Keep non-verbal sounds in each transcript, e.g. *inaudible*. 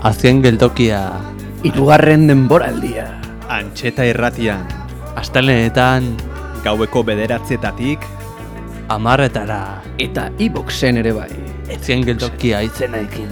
Azken geltokia. Irugarren denboraldia. Antxeta irratian, Astelenetan. Gaueko bederatzietatik, amarretara Eta iboxen ere bai. Azken geltokia izenekin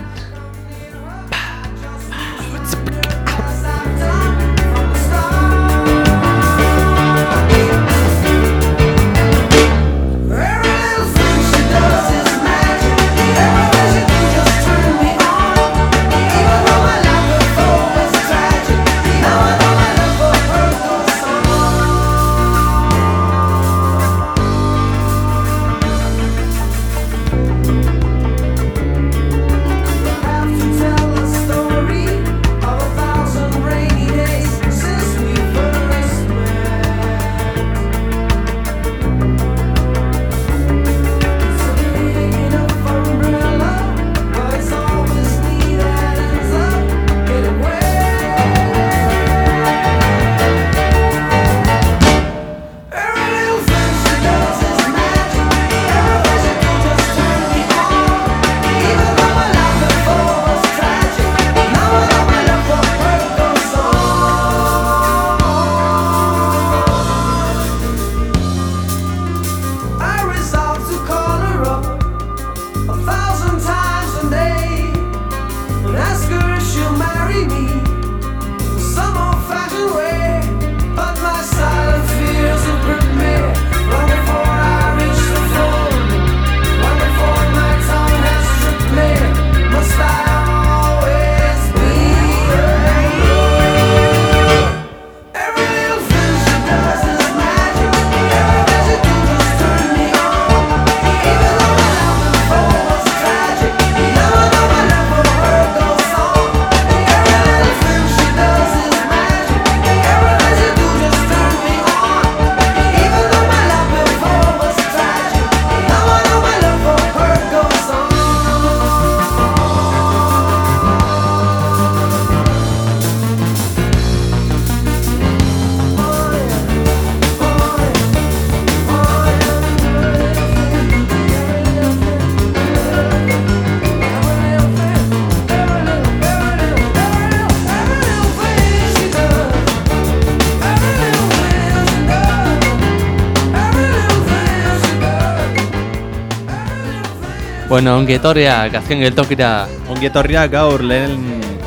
Bueno, ongi etorriak azken geltokira ongi etorria gaur lehen...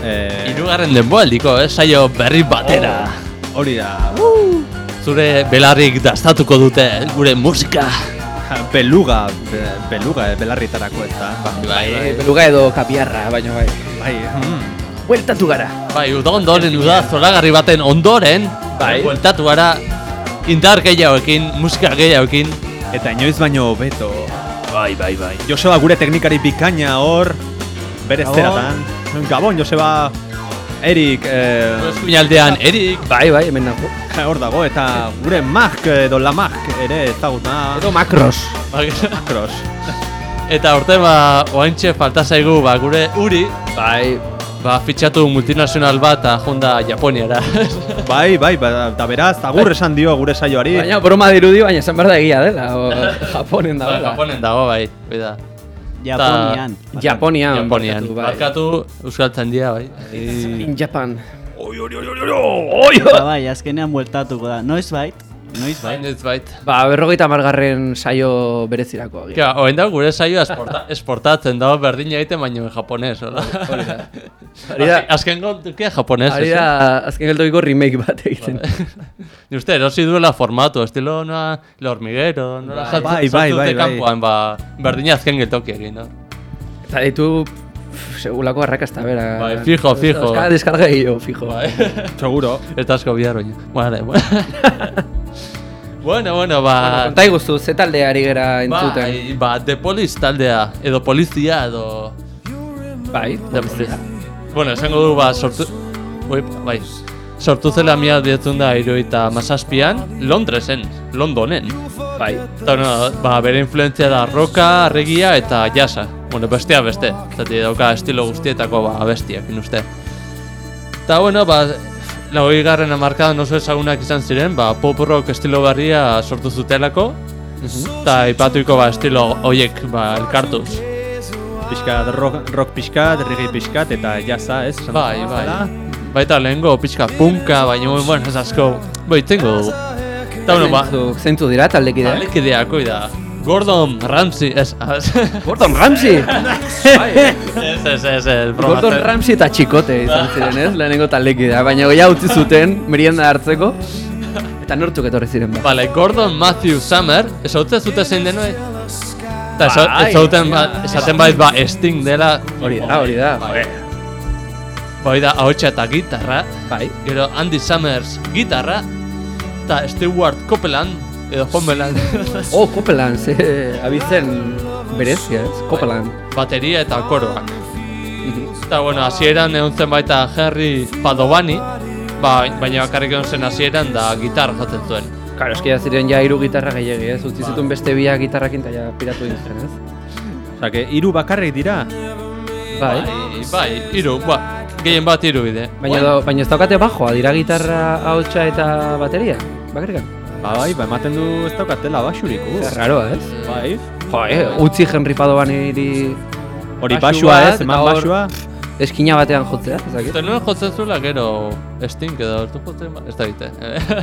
Eh, Hirugarren denboaldiko, eh, saio berri batera hori da, Zure belarrik dastatuko dute eh, gure musika beluga, be, beluga, eh, belarritarako ez da. Bai, Beluga edo kapiarra, baina bai. Bai, mm, Bueltatu gara. bai, uda ondoren, uda zoragarri baten ondoren Bai. Bueltatu gara indar gehiagoekin, musika gehiagoekin eta inoiz baino beto. Bai, bai, bai Joseba gure teknikari bikaina hor, bere zeratan. Gabon, Joseba, Erik, eh, Eskuinaldean, Erik Bai, bai, hemen nago. *laughs* hor dago, eta gure Mark edo la Mark ere ezaguna. Edo makros. *laughs* Cross. Eta orte ba, oaintxe falta zaigu ba, gure uri Bai. Ba, fitxatu multinazional bat eta jonda Japoniara *laughs* Bai, bai, ba, da beraz, agur esan dio gure saioari. Baina broma dirudi, baina esan behar da egia dela. O, Japonen da, Ba, Japonen dago, bai, bai da Japonian. Japonian. Japonian, barkatu, bai. barkatu euskaltzen dira, bai In Japan. Ba, bai, azkenean bueltatuko da. Noiz bait, noiz bait. Bainez bait Ba, berrogeita margarren saio berezirako. Ja, oen dago gure saioa esporta, esportatzen dago berdina egiten baino en japones, hola? Hori da. Da, Azken gontukia japones, hori ez? da, azken geltokiko remake bat egiten. Ni uste, erosi duela formatu, estilo noa, lo hormiguero, nola Bai, bai, bai, bai, bai. kanpoan, ba, berdina azken geltokiekin, no? Eta ditu, segulako arrakasta bera. Bai, fijo, fijo. Euskal deskarga gehiago, fijo. Bai. Seguro. Eta asko bihar baina. Vale, bueno. *laughs* bueno, bueno, ba... Konta iguzu, ze taldea ari gera entzuten. Bai, ba, The Police taldea, edo polizia, edo... Bai, The Police. Bueno, esango du, ba, sortu... Ui, bai. Sortu zela mila bietzen da iruita mazazpian, Londresen, Londonen. bai. Eta, bueno, ba, bere influentzia da roka, arregia eta jasa. Bueno, bestea beste. Zati dauka estilo guztietako ba, bestiak, uste. Eta, bueno, ba, lagoi garren amarkadan oso ezagunak izan ziren, ba, pop rock estilo berria sortu zutelako. Eta ipatuiko ba, estilo hoiek ba, elkartuz. pixkat rock, rock pixkat, reggae pixkat eta jazza, ez? Bai, bai. Baita lehengo pixka punka, baina bueno, ez asko, bai, tengo dugu. Eta bueno, ba, Zeintzuk dira taldekideak? Alekideak, oi da. Gordon Ramsay, ez, ez, *laughs* Gordon Ramsay! *laughs* ez, ez, ez, ez, Gordon Ramsay eta Txikote izan ziren, ez? Lehenengo taldekidea, baina goia utzi zuten merienda hartzeko. Eta nortzuk etorri ziren ba. Vale, Gordon Matthew Summer, ezautze zute zein denoi? Eta ezauten ba, esaten bait ba Sting dela, Hori da, hori da. bai da ahotsa eta gitarra, Bai. gero Andy Summers gitarra, eta Stewart Copeland, edo Homeland, *laughs* Oh, Copeland, ze abizen berezia, ez? Copeland. bateria eta koroak. Eta bueno, hasieran egon zen baita Harry Padovani, ba, baina bakarrik egon zen hasieran da gitarra jotzen zuen. Claro, eskia ziren ja hiru gitarra gehiagi, ez? Utzi zituen beste biak gitarrakin eta ja piratu zen, ez? Osea, que hiru bakarrik dira. Bai. Bai, bai, hiru, ba, gehien bat hiru bide. Baina, baina ez daukate bajoa, dira gitarra, ahotsa eta bateria? Bakarrikan? Ba, bai, ba, ematen du ez daukatela basurik, uh. Zer raroa, ez? Bai. Jo, eh, utzi Henry Padobaniri Hori Basu basua ez, eman basua. eskina batean jotzea, ez dakit? Eta nuen jotzen zuela gero Sting edo hartu jotzen, ba, ez da bite.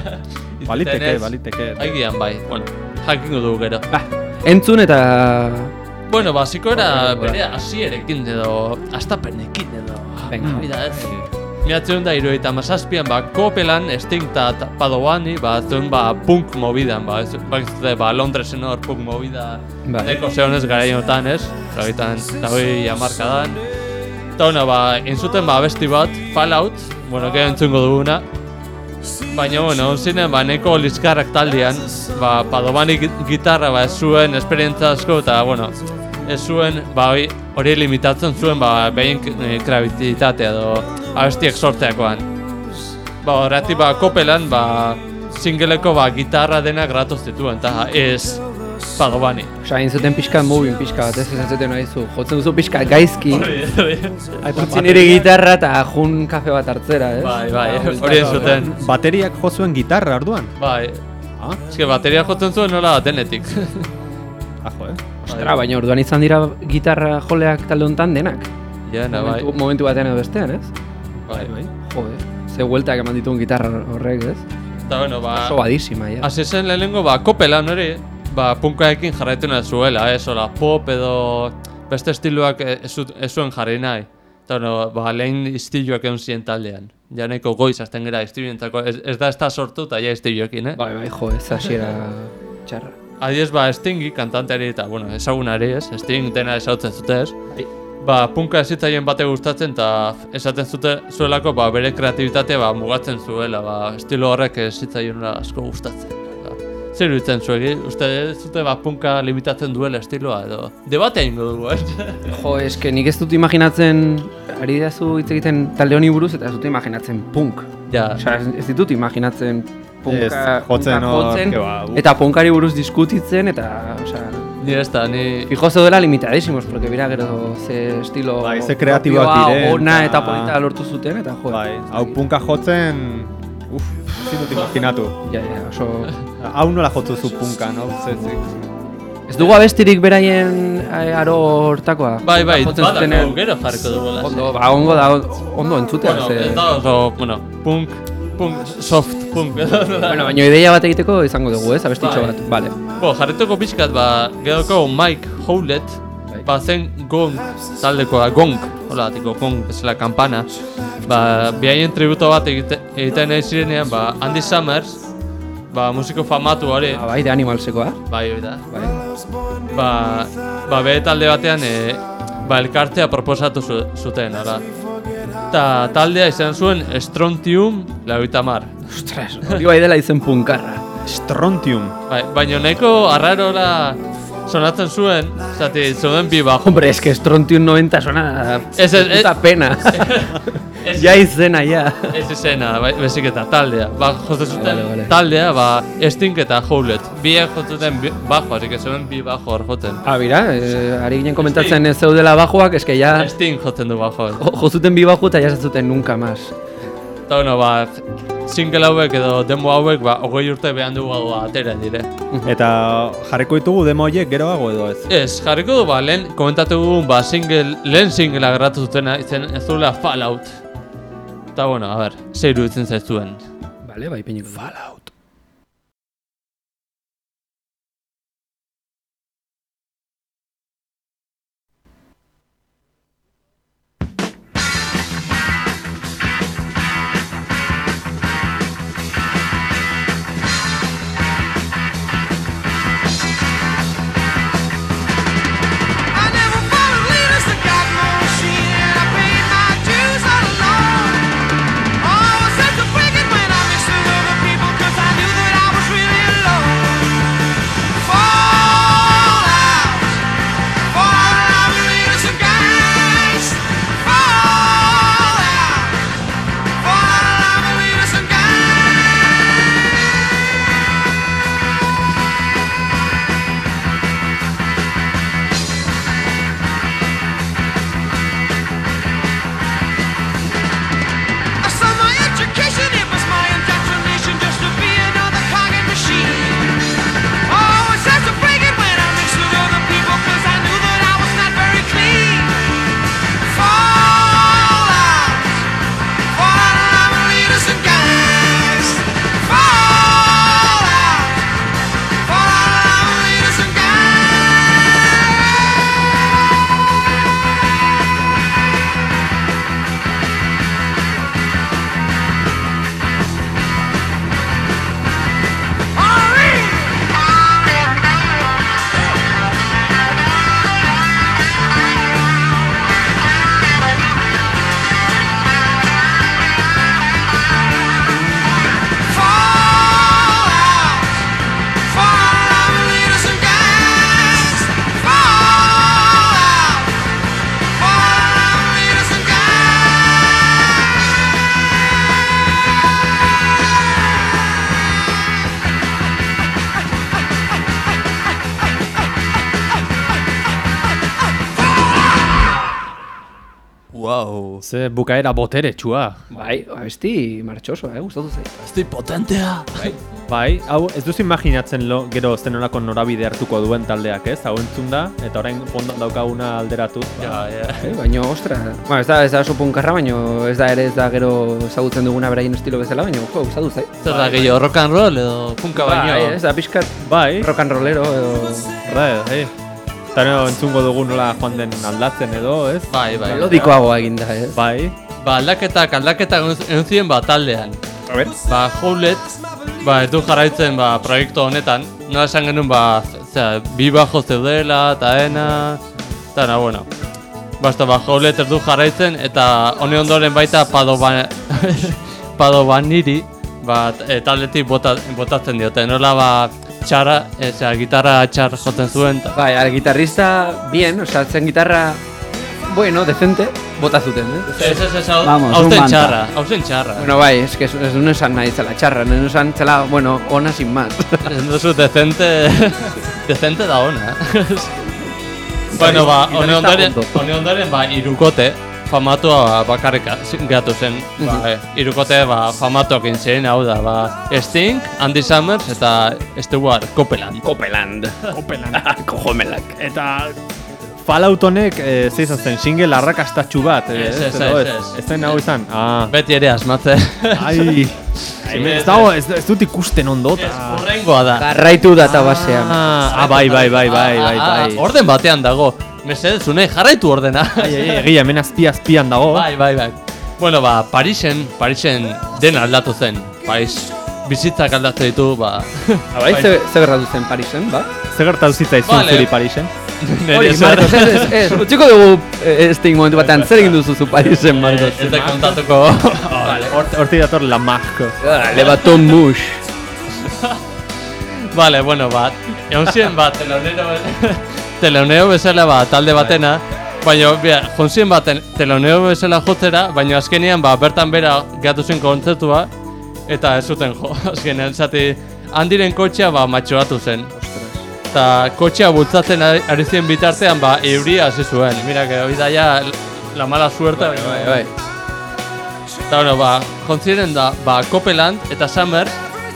*laughs* Baliteke, baliteke. Aigian bai, bueno, jakingo dugu gero. Ba, entzun eta... Bueno, basiko era bere hasierekin edo astapenekin edo. Venga. Hori da ez. Miratzen da iruita mazazpian, ba, Copeland, Sting eta ta- Padovani, ba, zuen ba, punk mobidan, ba, ez, ba, ez ba, Londresen hor punk movida Bai. Eko zehonez garaiotan ez, lagitan, lagoi amarkadan. Eta bueno, ba, entzuten ba, abesti bat, Fallout, bueno, gero entzungo duguna. Baina, bueno, zinen, ba, neko liskarrak taldean, ba, Padovani gi- gitarra, ba, zuen esperientza asko, eta, bueno, ez zuen, ba, hori, limitatzen zuen, ba, behin eh, kreativitatea edo abestiak sortzeakoan. Ba, horretik, ba, Copeland, ba, singeleko, ba, gitarra dena gratu zituen, eta ez Padovani. Osa, egin zuten pixka moving pixka bat, ez esatzen nahi zu. Jotzen duzu pixka gaizki, utzi nire gitarra eta jun kafe bat hartzera, ez? Bai, bai, Ba, hori ez zuten. Bateriak jo zuen gitarra orduan. Bai, Ah, eske bateria jotzen zuen nola denetik. *laughs* ajo, eh. Ostra, baina orduan izan dira gitarra joleak talde honetan denak. ja, na, bai, Momentu, momentu batean edo bestean, ez? bai. Jo, ze hueltak eman dituen gitarra horrek, ez? Eta bueno, ba, Oso badisima, ja. hasi zen lehenengo, ba, Copeland hori, ba, punkaekin jarraitu nahi zuela, ez, hola, pop edo beste estiloak e- ez, zuen jarri nahi. Eta bueno, ba, lehen istiluak egon ziren taldean. Ja nahiko goiz azten gara istiluentzako, ez, ez da ez da sortu eta ja istiluekin, eh? Bai, bai, jo, ez hasiera txarra. Adiez, ba, Stingi, kantanteari eta, bueno, ezagunari, ez? Sting dena ezautzen zute, ez? Ba, punka ez zitzaien bate gustatzen eta esaten zute zuelako, ba, bere kreatibitatea ba, mugatzen zuela, ba, estilo horrek ez zitzaien asko gustatzen. Ba, zer iruditzen zuegi? Uste zute, ba, punka limitatzen duela estiloa, edo debatea ingo dugu, ez? *laughs* Jo, eske nik ez dut imaginatzen, ari dazu hitz egiten talde honi buruz, eta ez dut imaginatzen punk. ja, Osea, ez, ez ditut imaginatzen punka, Ez, jotzen punka jotzen, ke ba, eta punkari buruz diskutitzen, eta, osea, ni ez da, ni... fijo zeudela limitadísimos, porque bira gero ze estilo Bai, ze kreatiboak diren, ona eta- eta polita lortu zuten, eta jo, Bai, hau punka jotzen... Uf, ezin dut imaginatu. ja, ja, oso... Hau nola jotu zu punka, no? Ze, ze, Ez dugu abestirik beraien eh, aro hortakoa? Bai, bai, Jotzen badako, gero jarriko dugu. Ondo, ba, ongo da, ondo entzutea, Bueno, ze... ez da oso, bueno, punk, punk, soft punk, Bueno, baina ideia bat egiteko izango dugu, ez? Abestitxo bat, vale. Bo, jarrituko pixkat, ba, geroko Mike Howlett, Bai. ba, zen gong taldekoa, gong, hola, tiko, gong, bezala kampana. Ba, bihaien tributo bat egite, egiten nahi zirenean, ba, Andy Summers, ba, musiko famatu hori, Ah, bai, de animalsekoa. bai, hori da. Bai. Ba, ba, bere talde batean, e, ba, elkartea proposatu zu, zuten, hala. Eta taldea izan zuen Strontium lauita mar. Ostras, hori bai dela izen punkarra. Strontium. Bai, baina nahiko arrarora sonatzen zuen, zati, zuen bi bajo. Hombre, es que Strontium 90 suena... Ez, ez, ez. puta pena. Ez, ja izena, ja. ez izena, bai, bezik eta taldea. Ba, jotzen zuten Vale, vale. taldea, ba, Sting eta Howlett. Biak jotzen bajo, así que zuen bi bajo hor jotzen. Ah, bira, eh, ari ginen komentatzen ez zeudela bajoak, eske ja... Sting jotzen du bajo. Jo, jo zuten bi bajo eta ez zuten nunca más. Eta bueno, ba, single hauek edo demo hauek ba, hogei urte behan dugu atera dire. Eta jarriko ditugu demo horiek geroago edo ez? Ez, jarriko du, ba, lehen komentatu dugun, ba, single, lehen singlea gratu zutena, izen ez duela Fallout. Eta, bueno, a ber, ze iruditzen zaizuen. Vale, bai peiniko. Fallout. Ze bukaera botere txua. Bai, abesti martxoso, eh, gustatu zait. Esti potentea! Bai, hau ez duzu imaginatzen lo, gero zenolako norabide hartuko duen taldeak, ez? Hau entzun da, eta orain fondon daukaguna alderatuz. Ja, ja. Eh, baina, ostra, bueno, ez da, ez da oso punkarra, baina ez da ere ez da gero ezagutzen duguna beraien estilo bezala, baina, jo, gustatu zait. Zer da, gehiago rock and roll edo punka baino? Bai, ez da pixkat Bai, rock and rollero edo bai, bai. Eta no, entzungo dugu nola joan den aldatzen edo, ez? Bai, bai. melodikoagoa egin da, ez? Bai. Ba, aldaketak, aldaketak egon ziren ba taldean. A ver. Ba, Howlet, ba, ez du jarraitzen ba, proiektu honetan. Nola esan genuen, ba, zera, bi bajo zeudela, eta ena, eta na, bueno. Basta, ba, Howlet ez du jarraitzen, eta hone ondoren baita Padoban, *laughs* Padobaniri, ba, e, taldetik bota, botatzen diote. Nola, ba, txara, e, zera, gitarra txar jotzen zuen, ta, Bai, al gitarrista, bien, osea, zen gitarra, bueno, decente, bota zuten, eh? Ez, ez, ez, hau Vamos, hau zen txarra, hau zen txarra. Bueno, bai, es que ez ez no esan nahi zela txarra, no esan zela, bueno, ona sin más. Ez duzu decente, *laughs* decente da ona. bueno, ba, hone ondo. hone ondoren, ba, irukote, famatua ba, bakarrik gehatu zen. Ba, eh, irukote, ba, famatuak intzen, hau da, ba, Sting, Andy Summers eta Stewart Copeland. Copeland. Copeland. *laughs* Kojomelak. Eta Fallout honek eh, ze izan zen, single arrakastatxu bat, eh, Ez, ez, ez, ez. Ez zen hau izan, ah. Beti ere asmatze. Ai, *laughs* ez dago, ez, ez dut ikusten ondo, eta... Horrengoa da. Garraitu databasean. Ah, ah, bai, bai, bai, bai, bai, Ah, ah, bai. Orden batean dago. Mesedez, une, jarraitu ordena. Ai, ai, egia, hemen azpi azpian dago. Bai, bai, bai. Bueno, ba, Parisen, Parisen dena aldatu zen. Paris bizitzak aldatu ditu, ba... Ah, bai, ze, ze gertatu zen Parisen, ba? Ze gertatu zitzaizun Vale. zuri Parisen? Hori, Marcos, ez, ez, ez, utziko dugu eh, Sting momentu batean, zer egin duzu zu Parisen, Marcos? Ez da kontatuko. *laughs* Horti dator la marco. Ah, Le baton mush. *laughs* Vale, bueno, bat. Egon ziren bat, *laughs* telonero, bezala ba, talde batena, baina, bia, joan ziren bat, tel- telonero bezala jotzera, baina azkenean, ba, bertan bera gatu zen kontzertua, eta ez zuten jo, azkenean, zati, handiren kotxea, ba, matxoatu zen. Eta kotxea bultzatzen ari, ziren bitartean, ba, euria hasi zuen. Mira, que hori da ja la mala suerte. Bai, bai. Eta, bueno, ba, jontziren da, ba, Copeland eta Summers,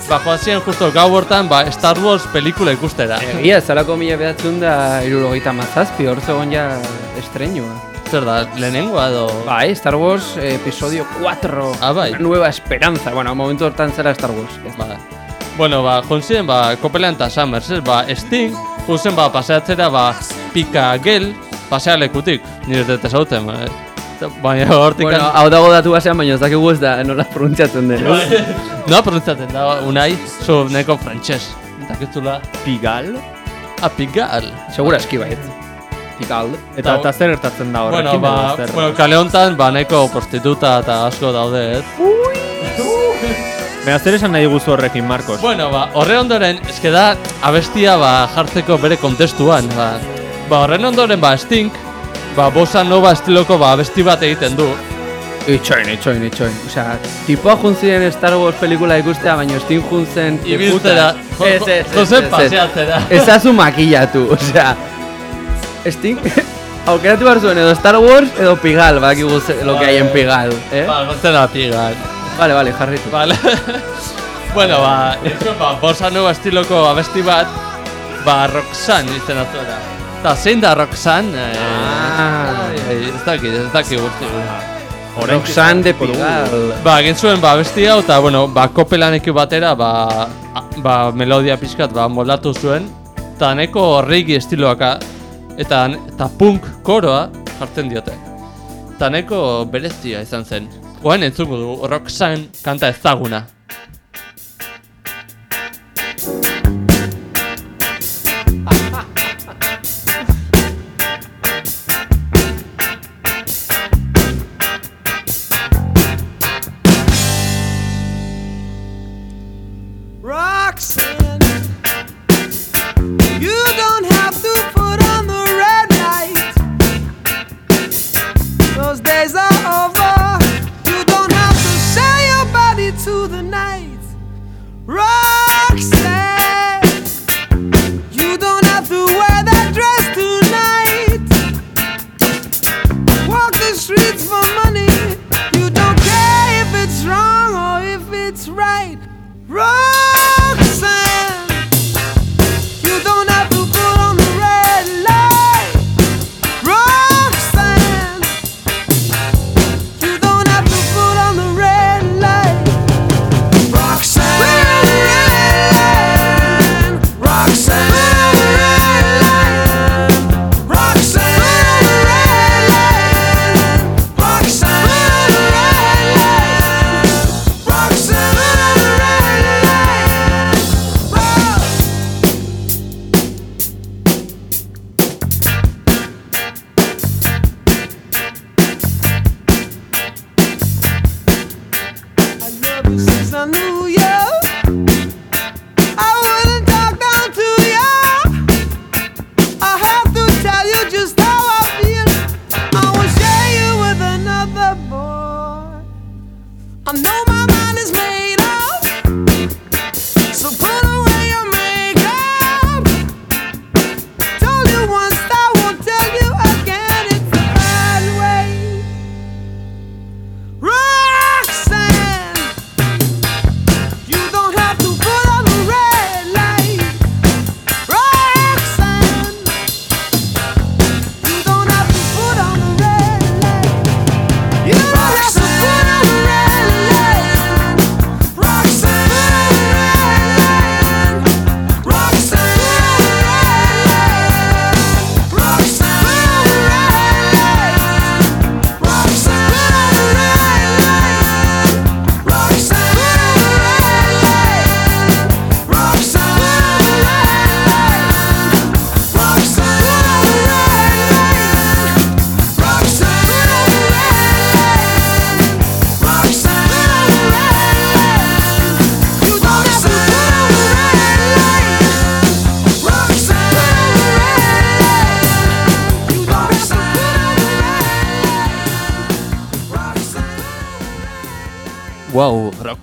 ba, joan ziren justo gau hortan, ba, Star Wars pelikula ikustera. Egia, zalako mila behatzen da irurogeita mazazpi, hor zegoen ja estrenua. Zer da, lehenengoa edo... Bai, Star Wars episodio 4. Ah, bai. Una nueva esperanza. Bueno, momentu hortan zera Star Wars. ya está. Ba, bueno, ba, jontziren, ba, Copeland eta Summers, ez, ba, Sting, juzen, ba, paseatzera, ba, pika gel, pasealekutik, nire dut ezauten, ba, eh. Baina hortik... Bueno, hau dago datu basean, baina ez dakigu ez da nola pronuntziatzen den. no pronuntzaten da, unai, zu neko frantxez. Dakizula, Pigal? a pigal. Segura eski baiet. Pical. Eta, eta zer gertatzen da horrekin? Bueno, ba, bueno, kale honetan, ba, neko prostituta eta asko daude, ez? Baina zer esan nahi guzu horrekin, Marcos? Bueno, ba, horre ondoren, eske da, abestia, ba, jartzeko bere kontestuan, ba. Ba, horren ondoren, ba, Sting, ba, bossa nova estiloko, ba, abesti bat egiten du. Itxoin, itxoin, itxoin. Osea, tipoa juntzien Star Wars pelikula ikustea, baina Sting juntzen... Ibiltzera, Ez, ez, ez, Jose ez, ez. paseatzera. *laughs* Ezazu makillatu, osea... Sting... *laughs* Aukeratu behar zuen edo Star Wars edo Pigal, badakigu ze- lo que hay en Pigal, eh? Ba, gotzen da pigal. Vale, vale, jarritu. Vale. *laughs* bueno, ba, eso, ba, bossa nova estiloko abesti bat, ba, Roxanne izena zuela. Eta zein da Roxanne? Eh, Ah. ez dakit, ez dakit guzti. Roxanne de Pigal. Ba, egin zuen, ba, abesti hau, eta, bueno, ba, kopelanekin batera, ba, a- ba, melodia pixkat, ba, moldatu zuen. Eta neko reggae estiloaka, eta, eta punk koroa jartzen diote. Eta neko berezia izan zen. Oain entzungo du, Roxanne kanta ezaguna.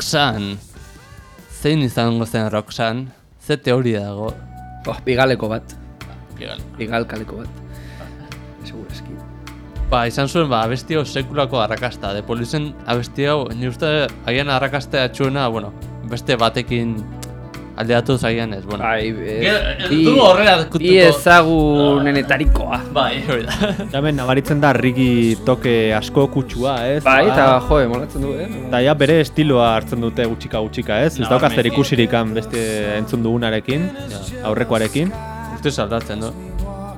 Roxanne. Zein izango zen Roxanne? Ze teoria dago? Oh, pigaleko bat. Pigal. Pigal kaleko bat. Segura eski. ba, izan zuen, ba, abesti hau sekulako arrakasta. De Polizen abesti hau, ni uste, agian arrakastea txuena, bueno, beste batekin aldeatu zaian ez, bueno. Bai, ez bi- dugu horrela kutuko. bi ezagunenetarikoa. Bai, hori da. Hemen nabaritzen da rigi toke asko kutsua, ez? Bai, Ba, eta jo, molatzen du, eh? Eta ja bere estiloa hartzen dute gutxika gutxika, ez? Ez dauka zer ikusirikan beste entzun dugunarekin, aurrekoarekin. Guztiz aldatzen du.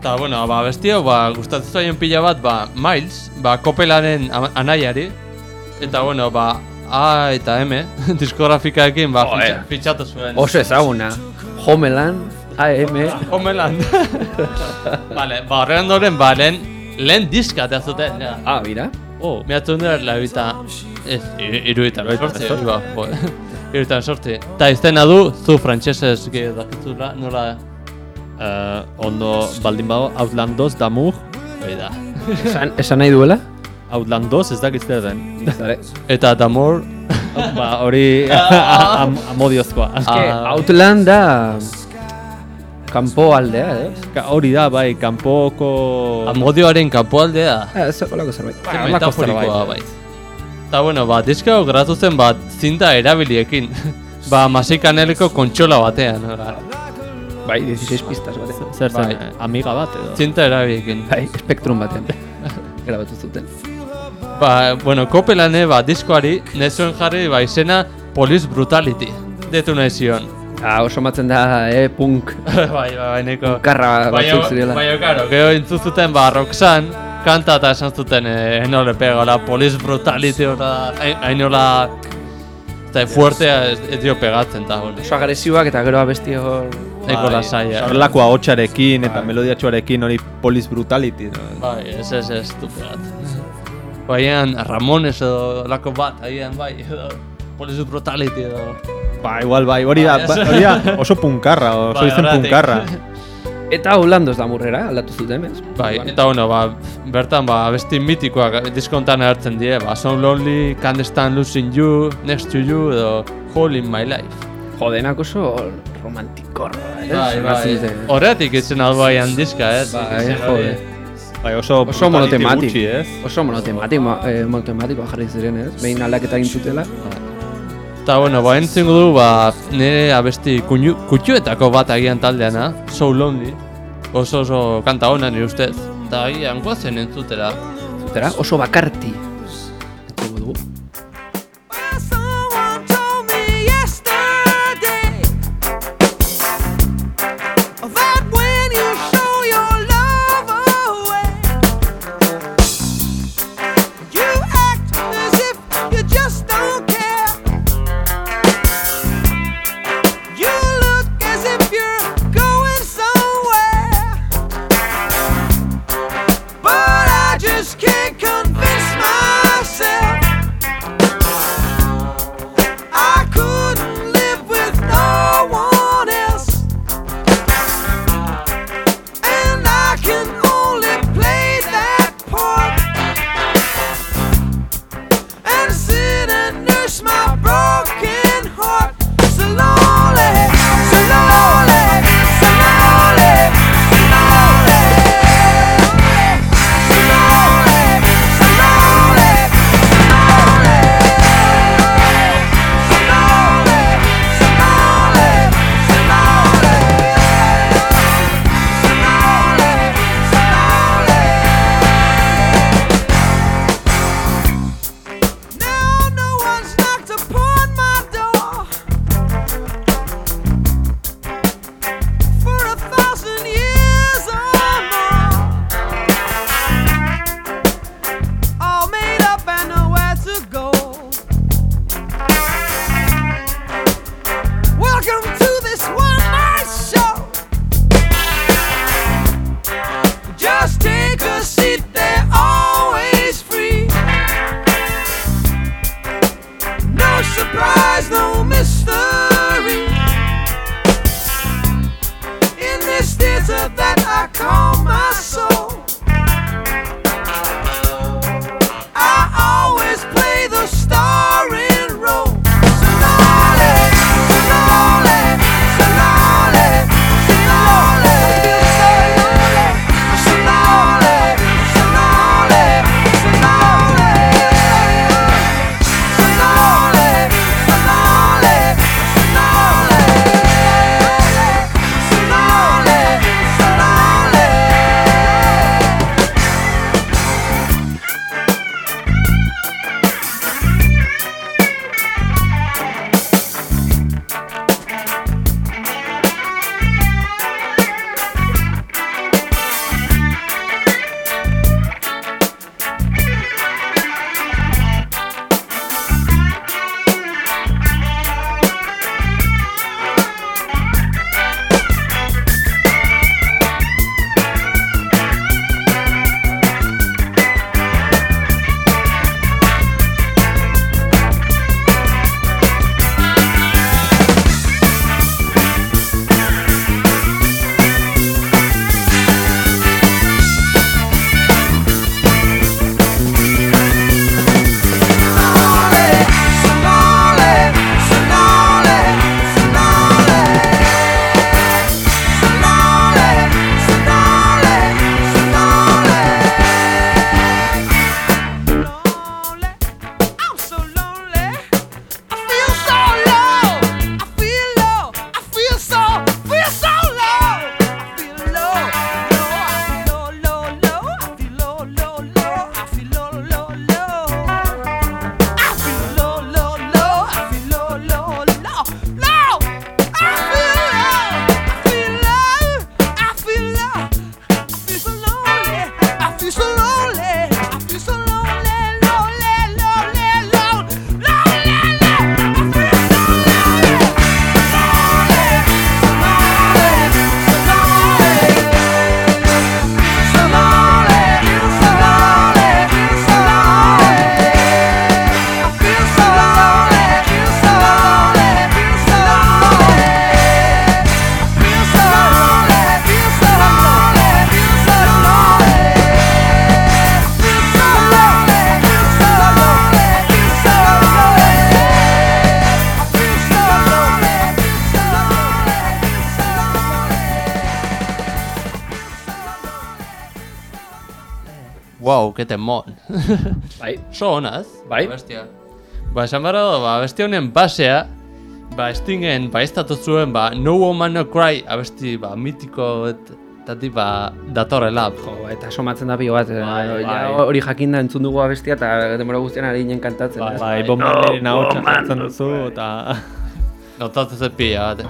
Eta, bueno, ba, besti hau, ba, gustatzen zaien pila bat, ba, Miles, ba, Kopelaren anaiari. Eta, bueno, ba, A eta M, *laughs* diskografikaekin, ba, fitxa- eh. fitxatu zuen. Oso ezaguna. Homeland, AM, Homeland. *laughs* vale, ba, horren ondoren, ba, lehen, lehen diska eta zuten, ja. ah, mira. Oh, miatzen dira, labita, ez, iruditan, sortzi, ba, bo, *laughs* iruditan sortzi. Eta izena du, zu frantsesez gehiago nola, Uh, ondo baldin bado, Outlandos damur, hori da. Esan, esan nahi duela? Outlandos ez dakit zer den. *laughs* Eta Damor, ba, hori *laughs* *laughs* am, amodiozkoa. Eske, Ah. Outland da... Kanpo aldea, eh? Ka- Hori da, bai, kanpoko... amodioaren kanpoaldea. Eh, Ez holako zerbait. Ze Holako metaforikoa bai. Eta bueno, ba, diska hau gratu zen bat zinta erabiliekin. ba, masikaneleko kontxola batean. Ora. Bai, 16 pistas bat. Zer zen, Bai. amiga bat edo? Zinta erabiliekin. Bai, Spectrum batean. Grabatu zuten. Ba, bueno, kopelane, ba, diskoari, nezuen jarri, ba, izena Police Brutality. Detu nahi zion. Ah, oso matzen da, eh, punk. *laughs* bai, bai, bai, neko. Karra batzuk zirela. Baina, karo, gero intzuzuten, ba, Roxanne, kanta eta esan zuten, eh, no le pega, la Police Brutality, ora, hainola, eta fuertea ez, ez dio pegatzen, eta hori. Oso agresiboak eta gero abesti hor... Eko Bai, lasaia. Horrelako ahotsarekin eta melodiatxoarekin hori police brutality. No? Bai, ez ez ez du pegat. Baian Ramones edo lako bat, agian bai, edo Police Brutality edo... Ba, igual, bai, hori da, Bai, ba, hori da oso punkarra, *laughs* oso Bai, izen horregatik. punkarra. *laughs* Eta Hollandos da murrera, aldatu zuten, ez? Bai, eta bueno, ba, bertan ba, abesti mitikoak diskontan hartzen die, ba, So Lonely, Can't Stand Losing You, Next to You edo All in My Life. Jodenak oso romantikorra, ez? Bai, bai, horretik itzen hau baian diska, ez? Bai, jode. Bai, oso, Oso gutxi, ez? Oso monotematiko, eh, monotematikoa jarri ziren, ez? Behin aldaketa egin zutela. Eta bueno, ba, entzengo du, ba, nire abesti kuñu, kutxuetako bat agian taldeana, So Lonely. Oso oso kanta hona nire ustez. Eta agian goazen entzutera. Zutera, oso bakarti. Que temon. Bai. So honaz, Bai. bestia. Ba, esan behar da, ba, abesti honen basea, ba, estingen, ba, ez zuen, ba, No Woman No Cry, abesti, ba, mitiko, et, tati, ba, datorrela. Jo, eta somatzen da pilo bat, eh, Bai, ja, bai. hori jakinda entzun dugu abestia eta demora guztian ari ginen kantatzen. Bai, ez? bai, bombarderen ahotsa jartzen duzu, eta... *laughs* Notatzen zet pila bat.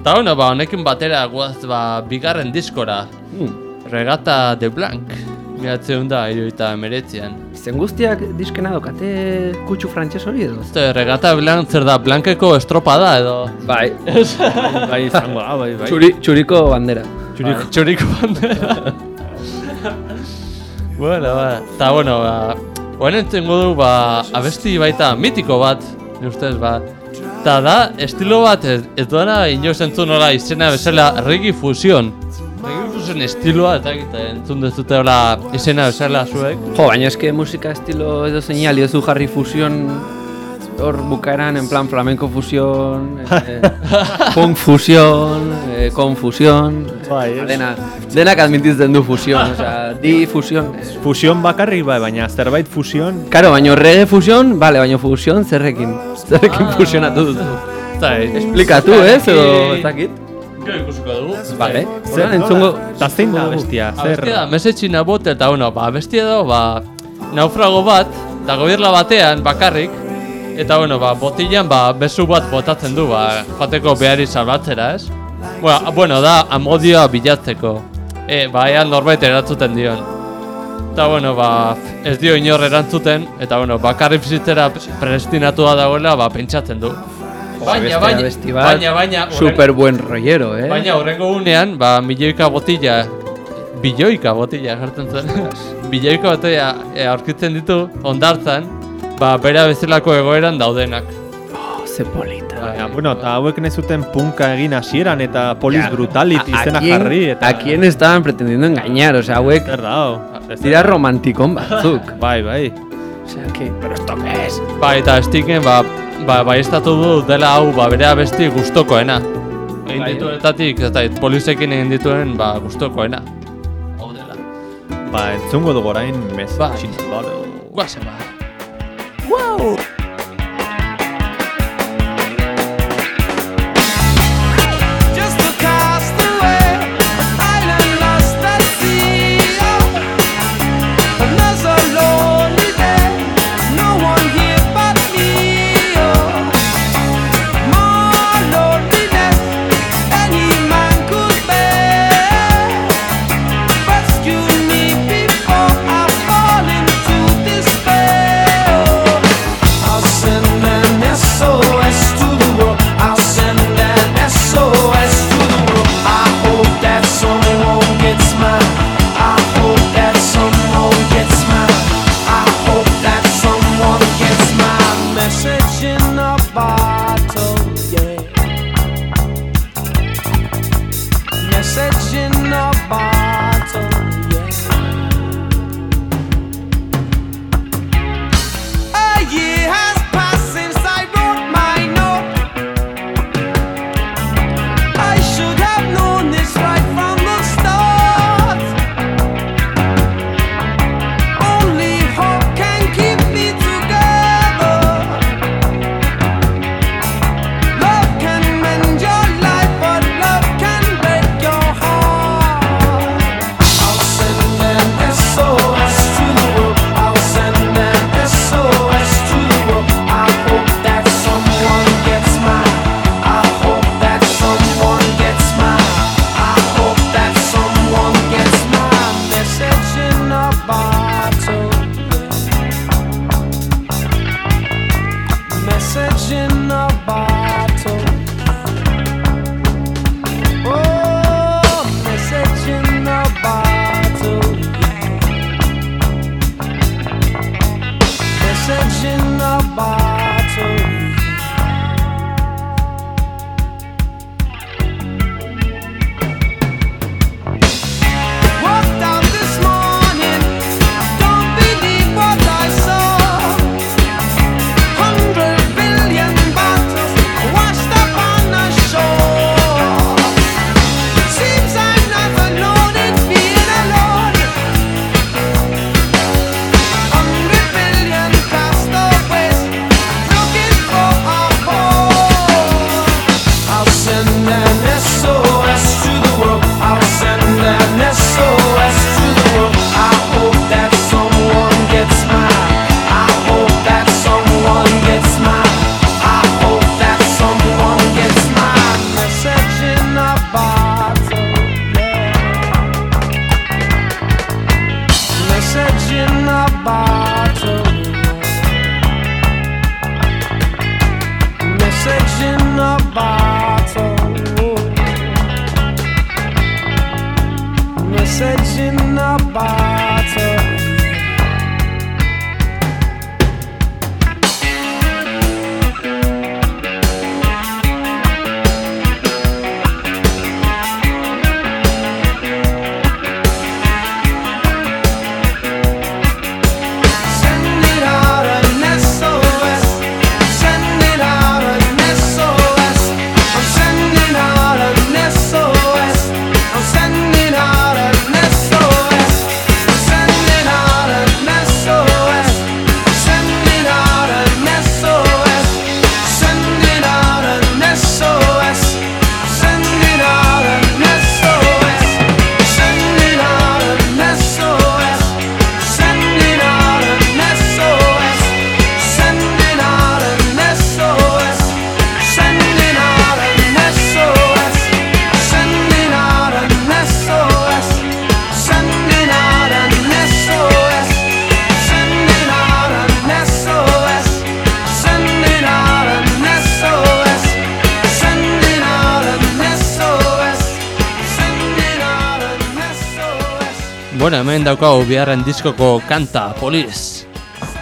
Eta bueno, ba, honekin batera guaz, ba, bigarren diskora, Hmm. Regata de Blanc, miratzen da, iruita emeretzean. Zen guztiak diskena daukate kutsu frantses hori edo? Este Regata Blanc zer da, Blankeko estropada edo... Bai, *laughs* bai, izango da, bai, bai. txuri, txuriko bandera. Txuriko, txuriko bandera. *laughs* bueno, ba, eta bueno, ba, oen entzengo du, ba, abesti baita mitiko bat, ustez, ba, eta da, estilo bat, ez, ez duena inoz entzun nola izena bezala reggae fusion. Fusion estiloa, eta egite, entzun dezute hola izena bezala zuek. Jo, baina eske musika estilo edo zein alio jarri fusion hor bukaeran, en plan flamenco fusion, eh, *laughs* punk fusion, eh, confusion, Bai, eh, dena, denak admititzen du fusion, osea, di fusion. Fusion bakarrik bai, baina zerbait fusion... Karo, baina reggae fusion, bale, baina fusion zerrekin, zerrekin Ah. fusionatu duzu. Eta, Esplikatu, ez, edo ez dakit? Gero ikusiko dugu. Bale, Zer, zer entzungo... Eta zein da bestia, zer... Abestia da, mesetxina bote eta bueno, ba, abestia da, ba, naufrago bat, da gobierla batean, bakarrik, eta bueno, ba, botilan, ba, bezu bat botatzen du, ba, joateko behari salbatzera, ez? Bueno, bueno, da, amodioa bilatzeko. E, ba, ean norbait erantzuten dion. Eta bueno, ba, ez dio inor erantzuten, eta bueno, bakarrik bizitzera prestinatua dagoela, ba, pentsatzen du. Baina, baina, abesti bat, baina, baina, super buen rollero, eh? Baina horrengo unean, ba, milioika botila, bilioika botila jartzen zen, *laughs* bilioika botila e, aurkitzen ditu, ondartzan, ba, bera bezalako egoeran daudenak. Oh, ze polita. Baina, bueno, eta hauek nahi zuten punka egin hasieran eta polis brutality A- izena a quién- jarri eta... A quién estaban pretendiendo engañar, o sea, hauek Zer da, hau? Ez dira romantikon batzuk. *laughs* Bai, bai. o sea, que, pero esto qué es? Ba, eta Stiken, ba, ba, baiestatu du dela hau, ba, bere abesti gustokoena. Egin Bai. dituetatik, ez da, polisekin egin dituen, ba, gustokoena. Hau dela. Ba, entzungo dugu orain Bai. message in hemen daukagu biharren diskoko kanta, poliz.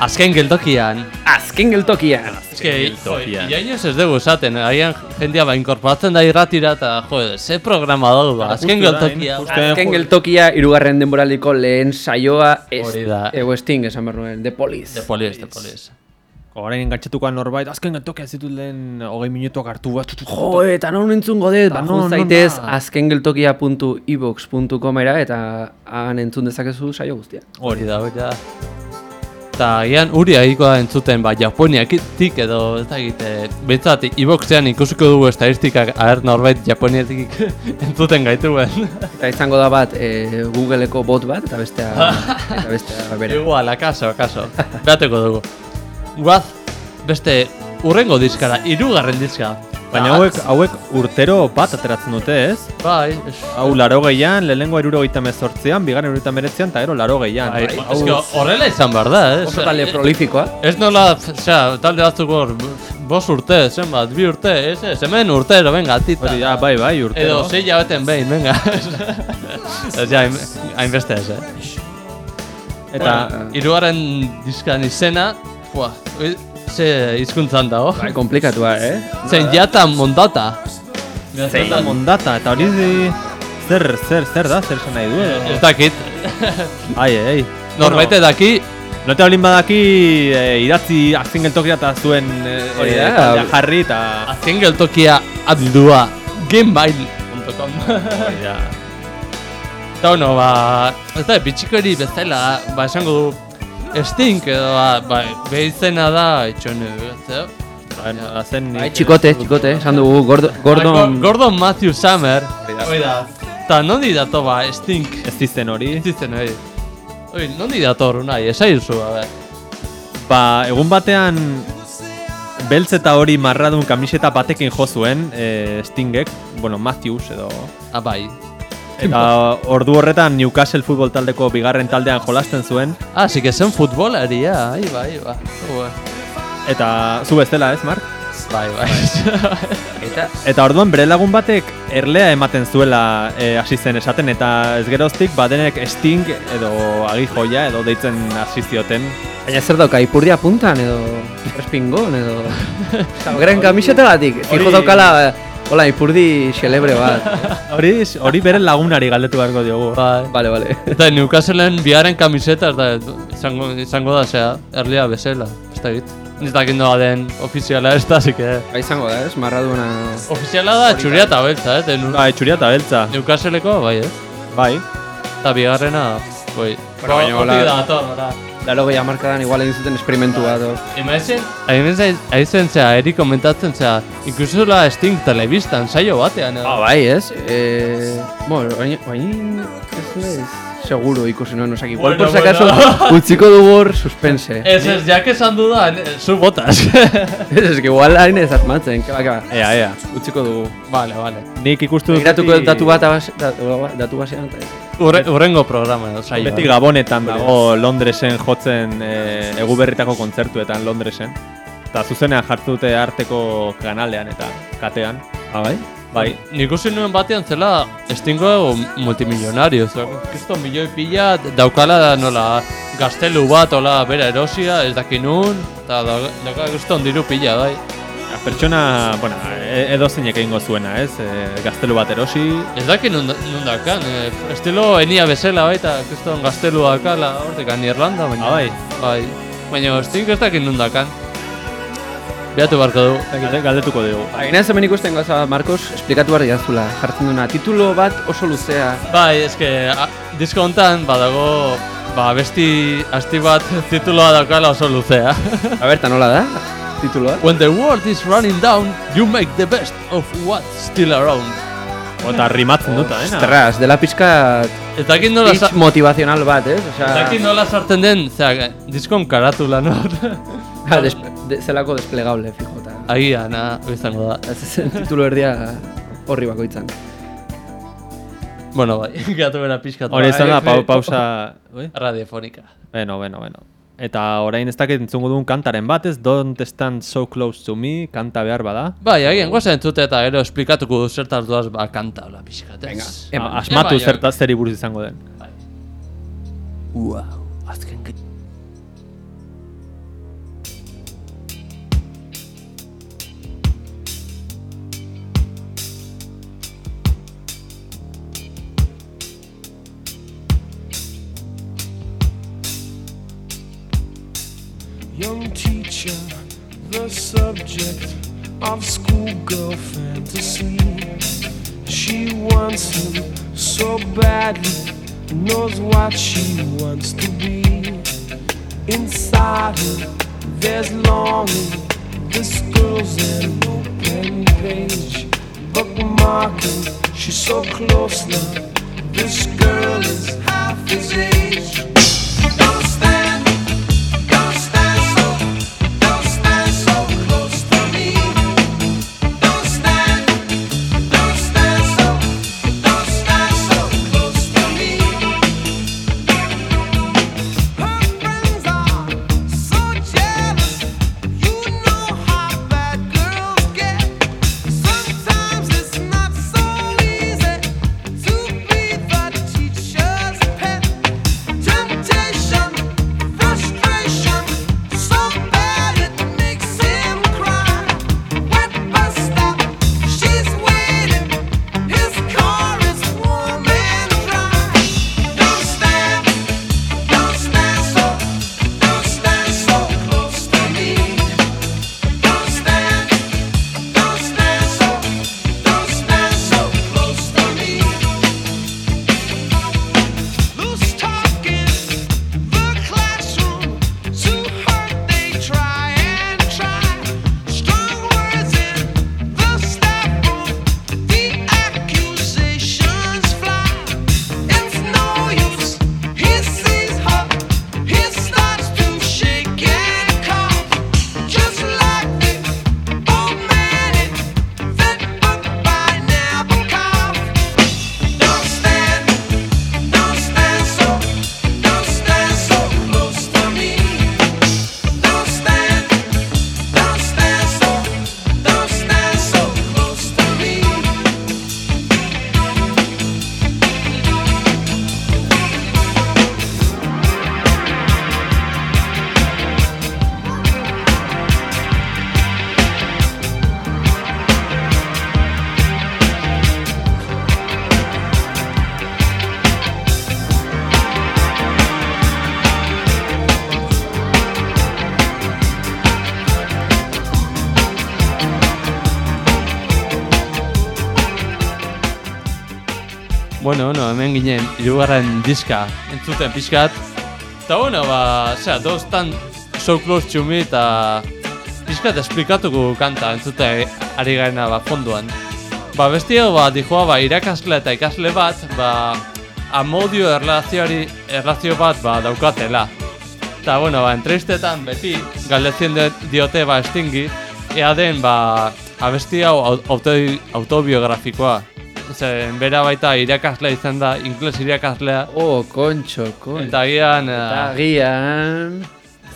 Azken geltokian. Azken geltokia. Ez que, Geltokian. irainoz ez dugu esaten, agian jendia ba inkorporatzen da irratira eta, jo, ze programa dago ba, azken da, geltokia. Azken geltokia irugarren denboraldiko lehen saioa ez, ego Sting esan behar nuen, The Police. De poliz, de poliz. Orain engatxetukoan norbait, azken geltokia ez ditut lehen hogei minutuak hartu bat. Jo, eta non entzungo dut, ba, non, non, non zaitez da. azkengeltokia.ibox.comera eta han entzun dezakezu saio guztia. Hori da, hori da. Eta agian uri ahiko da entzuten, ba, Japoniatik edo, ez da egite, behintzat, iboxean ikusiko dugu estadistikak aher norbait Japoniatik *laughs* entzuten gaituen. Eta izango da bat e, Googleeko bot bat eta bestea, *laughs* eta bestea bere. Igual, akaso, akaso. Beateko dugu. Guaz, beste, urrengo diskara, irugarren diska. Baina hauek, hauek urtero bat ateratzen dute, ez? Bai, es, Hau laro gehian, lehenengo iruro gaita mezortzean, bigarren iruro meretzean, eta gero laro gehian. bai, es que horrela izan behar da, ez? Oso talde prolifikoa. Ez nola, osea, talde batzuk hor, bos urte, zenbat, bi urte, ez ez, hemen urtero, venga, tita. Hori da, bai, bai, urtero. Edo sei jabeten behin, venga. *laughs* ez ja, hain- hainbeste ez, eh? Eta, Bueno, hirugarren diskan izena, fua, oi, ze hizkuntzan dago. Bai, komplikatua, eh? Zen jata mondata. Zein mondata, eta hori zi- zer, zer, zer da, zer esan nahi du, edo? Ez dakit. Ai, ai. Norbait daki, Note olin badaki e, idatzi azken geltokia eta zuen e, Hori da. taldea jarri eta... azken geltokia abildua gmail.com Ja. Eta bueno, ba, ez da, bitxikori bezala, ba, esango du, Stink edo, ba, ba behizena da, ez Bueno, azen Bai, txikote, txikote, esan dugu, Gordon, Gordon, Gordon Matthew Summer. Hori da. Eta nondi dato ba, Stink. Ez dizen hori. Ez ditzen hori. Oi, nondi dator nahi, esaizu, a ber. Ba, egun batean beltz eta hori marradun kamiseta batekin jo zuen e, Stingek, bueno, Matthews edo... Ah, bai. Eta ordu horretan Newcastle futbol taldeko bigarren taldean jolasten zuen. Ah, sí que zen futbolaria, ai, bai, ba. Ua. Eta zu bestela ez, Mark? Bai, bai. *laughs* Eta, Eta orduan bere lagun batek erlea ematen zuela e, hasi zen esaten eta ez geroztik badenek Sting edo agijoia edo deitzen hasi zioten. baina zer dauka, ipurdia puntan edo *laughs* respingon edo... *laughs* Garen kamiseta batik, fijo daukala, hola, ipurdi xelebre bat. *laughs* Hori hori bere lagunari galdetu beharko diogu. bai. Vale, vale. Eta Newcastleen biaren kamiseta, da, izango, izango da, zea, erlia bezala, ez da git. Ez dakit noa den ofiziala ez da, así que... Ba, izango da, ez? Marraduna... Ofiziala da txuria eta beltza, eh? De Nu- Bai, txuria eta beltza. Newcastleko, bai, ez? Bai. Eta bigarrena, bai. Bueno, baina hola- Hortik dator, ora. Laro gehi amarkadan igual egin zuten esperimentu bat. o. Imagine, hain aizen zea, eri komentatzen zea, inkluso la Sting telebistan, saio batean. Ah, bai, ez? Eh, bueno, baina, ez naiz seguro ikusi nuen, osaki, igual Bueno, por si acaso bueno. *laughs* utziko dugu hor suspense. Ez ez, jak esan dudan, eh, zu botas. *laughs* Ez, ez, que igual hain ez atmatzen, keba, keba. Ea, ea. Utziko dugu. vale, vale. Nik ikustu dut Begiratuko beti- datu bat, datu, basean, eta... Urre, urrengo programa, saio. Beti gabonetan dago Londresen jotzen e, eguberritako kontzertuetan Londresen. Eta zuzenean jartu dute arteko kanalean eta katean. Ah, bai? Bai, Nik uste nuen batean zela estingo multimillonario, zo, kristo milioi pila daukala da nola gaztelu bat, hola, bera erosia, ez daki nun, eta da- dauka kristo diru pila, bai. pertsona, bueno, e- edo zeinek egingo zuena, ez? E, gaztelu bat erosi, Ez daki nun, nun dakan, eh, estilo enia bezala, bai, eta kristo gaztelu dakala, hortikan Irlanda, baina. Ah, bai. Bai, baina ez daki nun dakan. Beatu barko du. galde- galdetuko dugu. Baina ez hemen ikusten gauza, Marcos, esplikatu behar jazula. Jartzen duna, titulo bat oso luzea. Bai, eske, a, disko hontan badago, ba, besti asti bat *laughs* tituloa daukala oso luzea. A ber, nola da? Tituloa? When the world is running down, you make the best of what's still around. Eta rimatzen duta, eh? Ostras, dela pizka Ez dakit nola, sa pitch motivazional bat, ez? ez Osea, dakit nola sartzen den, zera, diskon karatula nor. ah, des, de, zelako desplegable, fijota. Agian, ah, izango da. Ez zen titulo erdia horri bakoitzan. Bueno, bai, *laughs* gatu bera pixkat. Hori izan da, Bai, pau, *laughs* pausa... Ui? Radiofonika. Beno, beno, beno. Eta orain ez dakit entzungo duen kantaren bat, ez? Don't stand so close to me, kanta behar bada. Bai, agian, guazen entzute eta gero esplikatuko du zertaz duaz, ba, kanta, hola, pixkat, ez? Eman. asmatu Eba, zerta zeri buruz izango den. Wow, azken teacher, the subject of schoolgirl fantasy. She wants him so badly, knows what she wants to be. Inside her, there's longing. This girl's an open page, bookmarking. She's so close now. This girl is half his age. Irugarren diska, entzuten pixkat. Eta bueno, ba, zera, doztan so close to me eta pixkat esplikatuko kanta entzute ari garena ba, fonduan. Ba, bestio, ba, dijoa, ba, irakasle eta ikasle bat, ba, amodio erlazioari, erlazio bat, ba, daukatela. Eta, bueno, ba, entrevistetan beti galdezien de- diote, ba, estingi, ea den, ba, abesti hau au- auto, autobiografikoa. Zen, bera baita irakaslea izan da, ingles irakaslea, Oh, kontxo, kontxo. eta agian... Eta eh, agian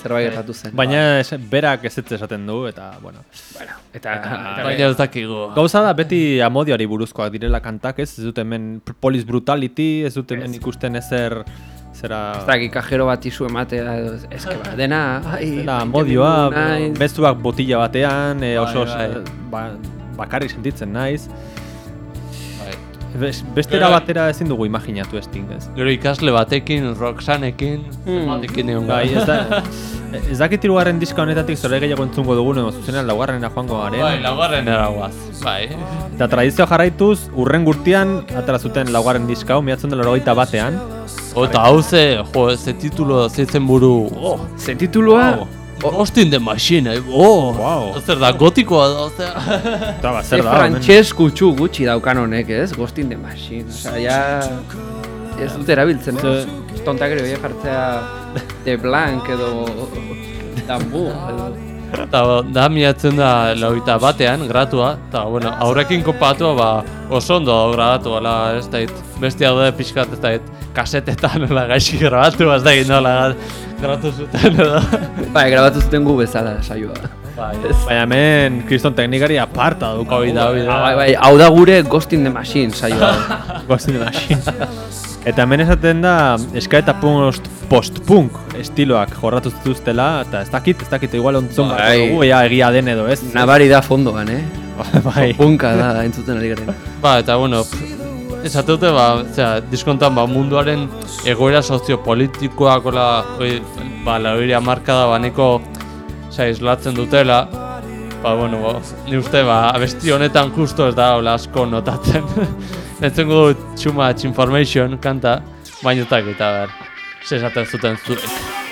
zerbait gertatu zen. Baina es, berak ez esaten du, eta, bueno. Bueno, eta, eta Baina ez dakigu. Gauza da beti amodioari buruzkoak direla kantak, ez? Ez dut hemen police brutality, ez dut hemen ikusten ezer, zera... ez dakit kajero bat izu ematea, edo, ez que ba, dena, ai, mindu naiz. bezuak botila batean, e, oso bai. ba, bakarrik sentitzen naiz. Bes- Bestera Gero- batera ezin dugu imaginatu esting, ez? Gero ikasle batekin, Roxanekin, Hmm. batekin egon Bai, ez da... *laughs* Ez dakit hirugarren diska honetatik zore gehiago entzungo dugun, edo zuzenean laugarrenera joango garen. Bai, laugarren eraguaz. Bai. Eta tradizio jarraituz, urren gurtian, atera zuten laugarren diska hau, miatzen dela hogeita batean. O, eta hau ze, jo, ze titulo, ze izen buru, oh, Ze titulua, Ghost in the Machine, eh, oh, Wow. zer da, gotikoa da. Eta ba, ze zer da, hemen? frantxez kutsu gutxi daukan honek, ez? Ghost in the Machine. Osea, ja... Ez dut erabiltzen, ez? Tontakeri hori jartzea de blank edo dambu edo... Eta da miatzen da lauita batean, gratua, eta bueno, aurrekin konpatua, ba, oso ondo dago grabatu, ala, ez da bestia daude pixkat, ez da kasetetan, *laughs* nola gaixi grabatu, ez da nola grabatu zuten, edo. Bai, grabatu zuten gu bezala saioa. Bai, Baina hemen, kriston teknikari aparta dugu. Hoi da, hoi da. Bai, bai, hau da gure Ghost in the Machine saioa. *laughs* Ghost in the Machine. *laughs* Eta hemen esaten da eska eta post, post-punk estiloak jorratu zituztela, eta ez dakit, ez dakit, igual ontzon bat Bai. dugu, ea egia den edo ez. Nabari da fondoan, eh? *laughs* bai. Punka da entzuten ari garen. Ba, eta bueno, esate dute, ba, zera, diskontan, ba, munduaren egoera soziopolitikoak, ola, oi, ba, lauria markada, ba, neko, zera, islatzen dutela, ba, bueno, ba, ni uste, ba, abesti honetan justo ez da, hola, asko notatzen. *laughs* Entzengo dut too much information kanta, baina ez dakit, a ber, ze esaten zuten zuek.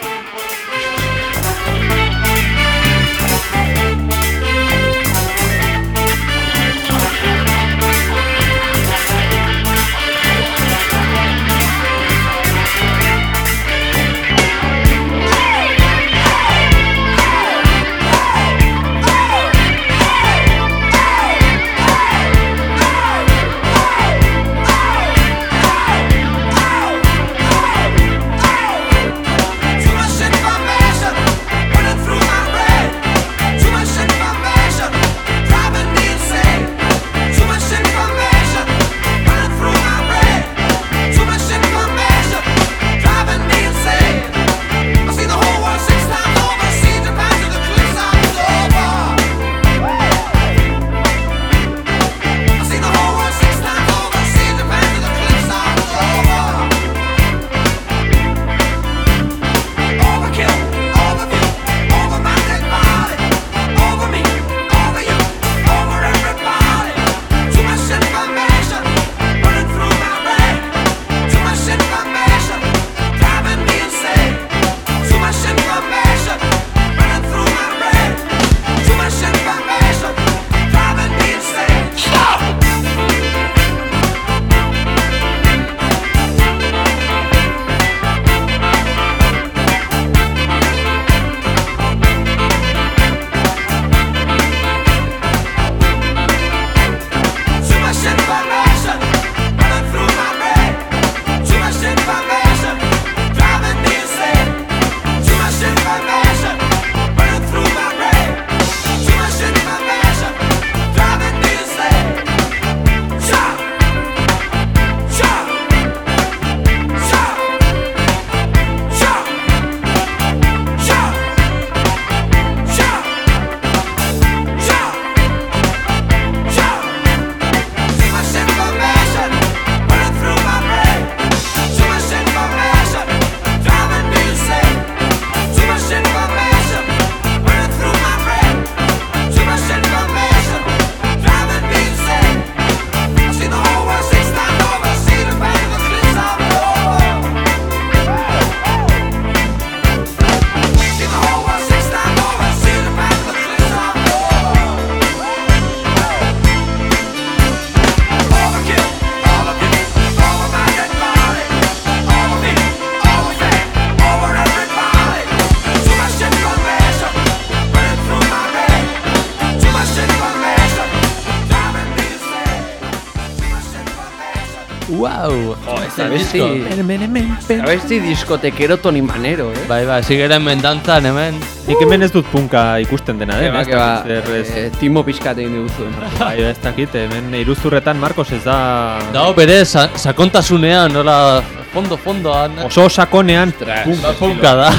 Besti, eta besti diskotekero Toni Manero, eh? Bai, bai, zigeren mendantzan hemen. Nik hemen ez dut punka ikusten dena, den, Eba, ez dakit zer ez. eh, Timo pixkat egin diguzu. *laughs* Bai, ez dakit, hemen iruzurretan Marcos ez da... Dago bere sa sakontasunean, nola, fondo, fondoan. Oso sakonean punka Punka da. *laughs*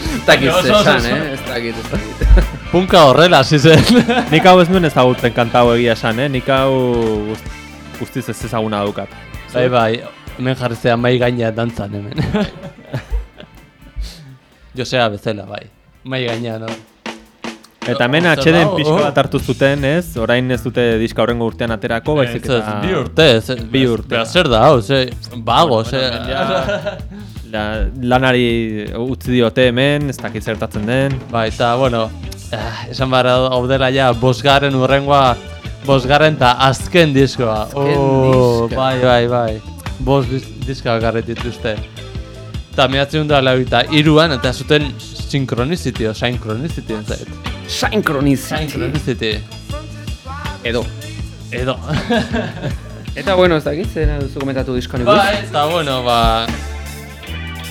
Ez dakit zesan, eh? Ez dakit, ez dakit. *laughs* Punka horrela, hasi zen. Nik hau ez nuen ezagutzen kantau egia esan, eh? Nik hau guz- guztiz ez ezaguna daukat. bai, bai, hemen jarri zean mai gaina dantzan hemen. *laughs* Josea bezala, bai. Mai gaina, no? Eta hemen atxeden pixka bat hartu zuten, ez? Orain ez dute diska horrengo urtean aterako, baizik eta... bi urte, ez, Bi urte. Bera, zer da, hau, ze, bago, ze... La, lanari utzi diote hemen, ez dakit zertatzen den. Bai, eta, bueno, eh, esan behar gaudela ja, bosgarren urrengoa, bosgarren eta azken diskoa. Azken Oh, diska. bai, bai, bai. Bos dis- diska garret dituzte. Eta miratzen da lauita iruan, eta zuten Synchronicity o Synchronicity entzait. Synchronicity. Synchronicity. Edo. Edo. *laughs* Eta bueno, ez dakit, zer duzu komentatu diskoan ba, eta bueno, ba...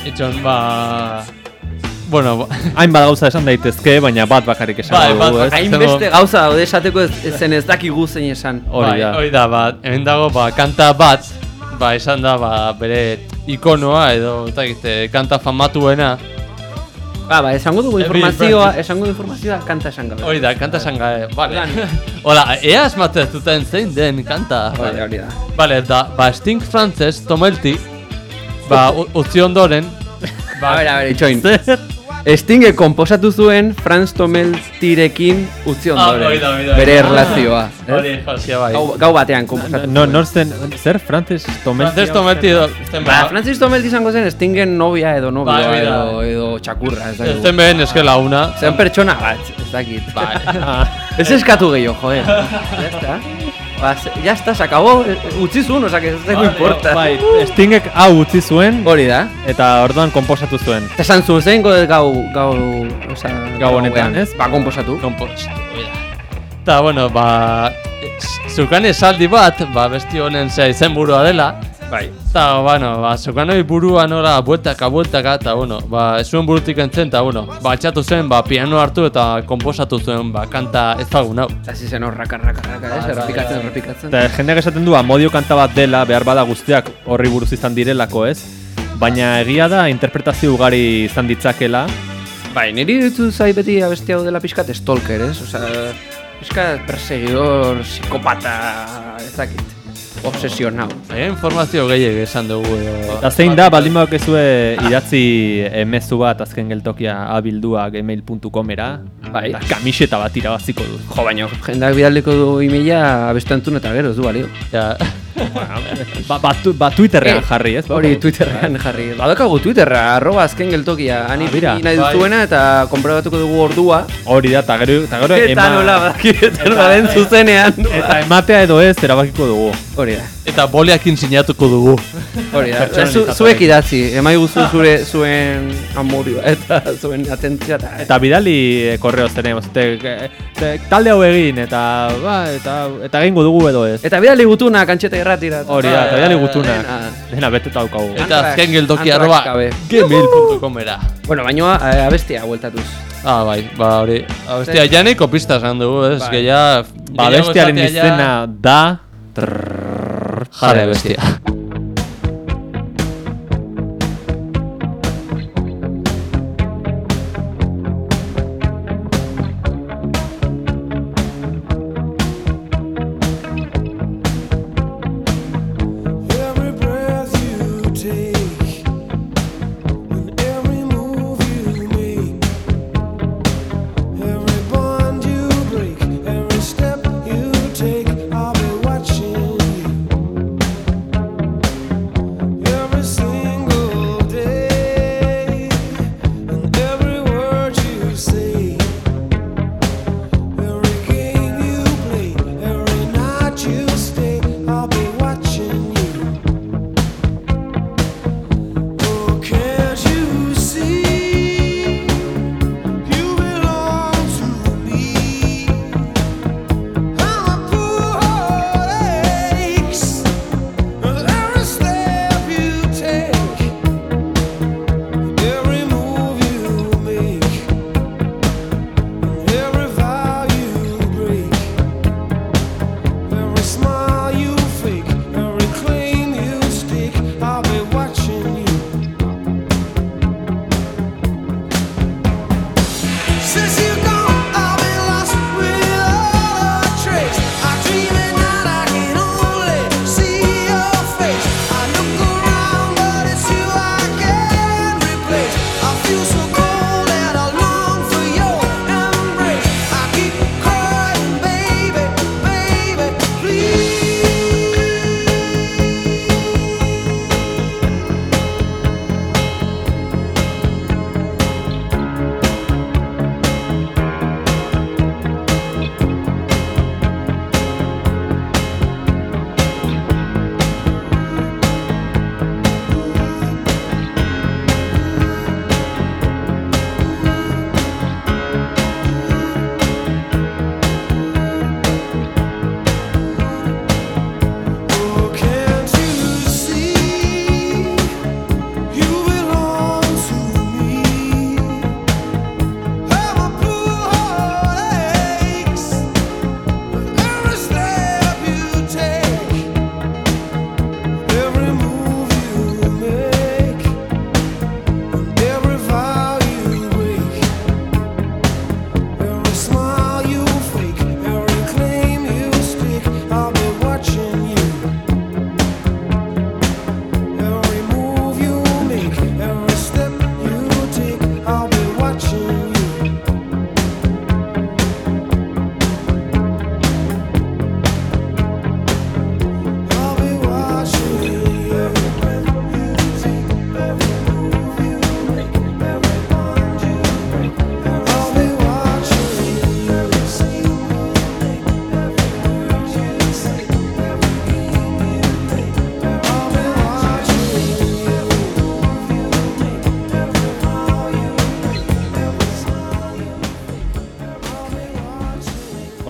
Itxon, ba... Bueno, ba... *laughs* Hainbat gauza esan daitezke, baina bat bakarrik esan Bai, dugu, ez? Hainbeste gauza daude esateko ez, ez zen ez dakigu zein esan. Hori bai, da. Hori da, ba, hemen dago, ba, kanta bat, ba, izan da, ba, bere ikonoa edo, eta egite, kanta famatuena. Ba, ba, esango dugu informazioa, esango dugu informazioa kanta esan gabe. Hori da, kanta esan gabe, vale. *laughs* Hola, ea asmatu ez duten zein den kanta. Da, hori da. Vale, da, ba, Sting Frances Tomelti, ba, utzi ondoren, Ba, *laughs* a ber, a ber, itxoin. Stinge komposatu zuen Franz Tomeltirekin utzi Ah, ondoren. da, hori da. Bere erlazioa. hori, bai. Gau, gau batean komposatu No, zuen. nor zen, zer, Frances Tomelti? Frances Tomelti edo, Ba, ba, Francis Tomelti izango zen Stingen novia edo novio Bai, hori da. edo, edo txakurra. Ez zen behen eske launa. Zen pertsona bat, ez dakit. Bai. Ez eskatu gehiago, joder. *laughs* Ya está. Ba, ya está, se acabó. Utzi zuen, osak ez dago importa. Bai, Stingek hau utzi zuen, Hori da. eta orduan komposatu zuen. Eta esan zu, zein gau, gau, oza, Gau honetan, ez? Ba, komposatu. Kompost, hori da. Eta, bueno, ba, zukan esaldi bat, ba, besti honen zea izenburua dela. Bai. Eta, bueno, ba, zukan hori burua nola, bueltaka, bueltaka, eta, bueno, ba, zuen burutik entzen, eta, bueno, ba, atxatu zen, ba, piano hartu eta komposatu zuen, ba, kanta ezagun hau. Eta hasi zen hor raka, raka, raka, ez? Bai, Errepikatzen, bai. errepikatzen. Eta jendeak esaten du amodio kanta bat dela, behar bada guztiak horri buruz izan direlako, ez? Baina egia da interpretazio ugari izan ditzakela. Bai, niri ditu zai beti abesti hau dela pixkat stalker, ez? Osa, pixkat perseguidor, psikopata, ez dakit. Obsesionau. Baina informazio gehiago esan dugu edo... Eta zein da, baldin badaukezue idatzi emezu bat azken geltokia abildua gmail.comera. Bai. Eta kamiseta bat irabaziko du. Jo, baina jendak bidaliko du e-maila abeste entzun eta gero, ez du balio. Ja, Ba, ba, tu- ba Twitterrean Eh, jarri, ez? Hori Twitterrean jarri. Badakagu Twitterra, arroba azken geltokia. Ani Ah, mira. nahi Bai. duzuena eta konprobatuko dugu ordua. Hori da, eta gero, eta gero Eta nola, badakit, eta nola den zuzenean. Eta ematea edo ez erabakiko dugu. Hori da. Eta boleakin sinatuko dugu. Hori da. Zu, zuek idatzi, emai guzu zure zuen amorioa eta *laughs* zuen atentzia eta... Eta bidali eh, korreo te, te, talde hau egin, eta, ba, eta, eta egingo dugu edo ez. Eta bidali gutuna kantxeta irratira. Hori da, eta bidali gutuna. Dena. Beteta daukagu. Eh. Eta azken Antrax arroba gmail.com era. Bueno, baina eh, abestia bueltatuz. Ah, bai, ba, hori. Abestia, ja nahiko pista esan dugu, ez? Bai. Ba, gehiago bestiaren esatea ja- izena da... Jare bestia.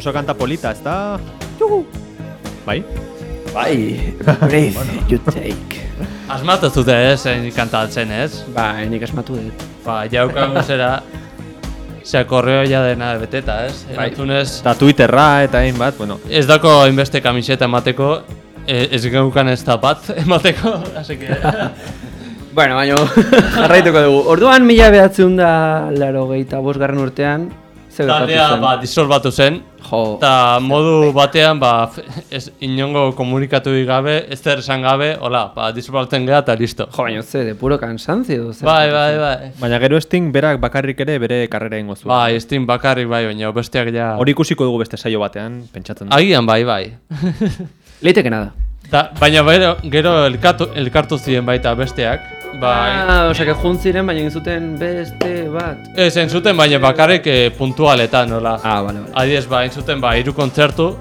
Oso kanta polita, ez da? Juhu! Bai? Bai, breath *laughs* you take. Asmatu zute, ez, zein kantatzen, ez? Ba, nik asmatu dut. Ba, jaukagun zera, zera korreo ja dena beteta, ez? Bai. Erantzunez, Eta Twitterra eta hainbat, bueno. ez dako hainbeste kamiseta emateko, e, ez geukan ez da bat *laughs* emateko, así que... *laughs* Bueno, baina jarraituko dugu. Orduan mila behatzen da laro gehieta bosgarren urtean, Taldea, ba, disolbatu zen, Jo, eta modu batean, ba, ez inongo komunikatu gabe, ez zer esan gabe, hola, ba, disolbatzen gara eta listo. jo, baina ze, de puro cansancio. Bai, bai, bai. Baina gero Sting berak bakarrik ere bere karrera ingo zuen. Bai, Steam bakarrik bai, baina besteak ja... Hori ikusiko dugu beste saio batean, pentsatzen dut. Agian bai, bai. Leiteke nada. Da, baina gero, gero elkatu, elkartu ziren baita besteak, bai. Ah, osea, ziren, baina egin zuten beste bat. Ez, entzuten baina bakarrik eh, puntualetan, nola. Ah, bale, bale. Adiez, ba, entzuten ba, hiru kontzertu,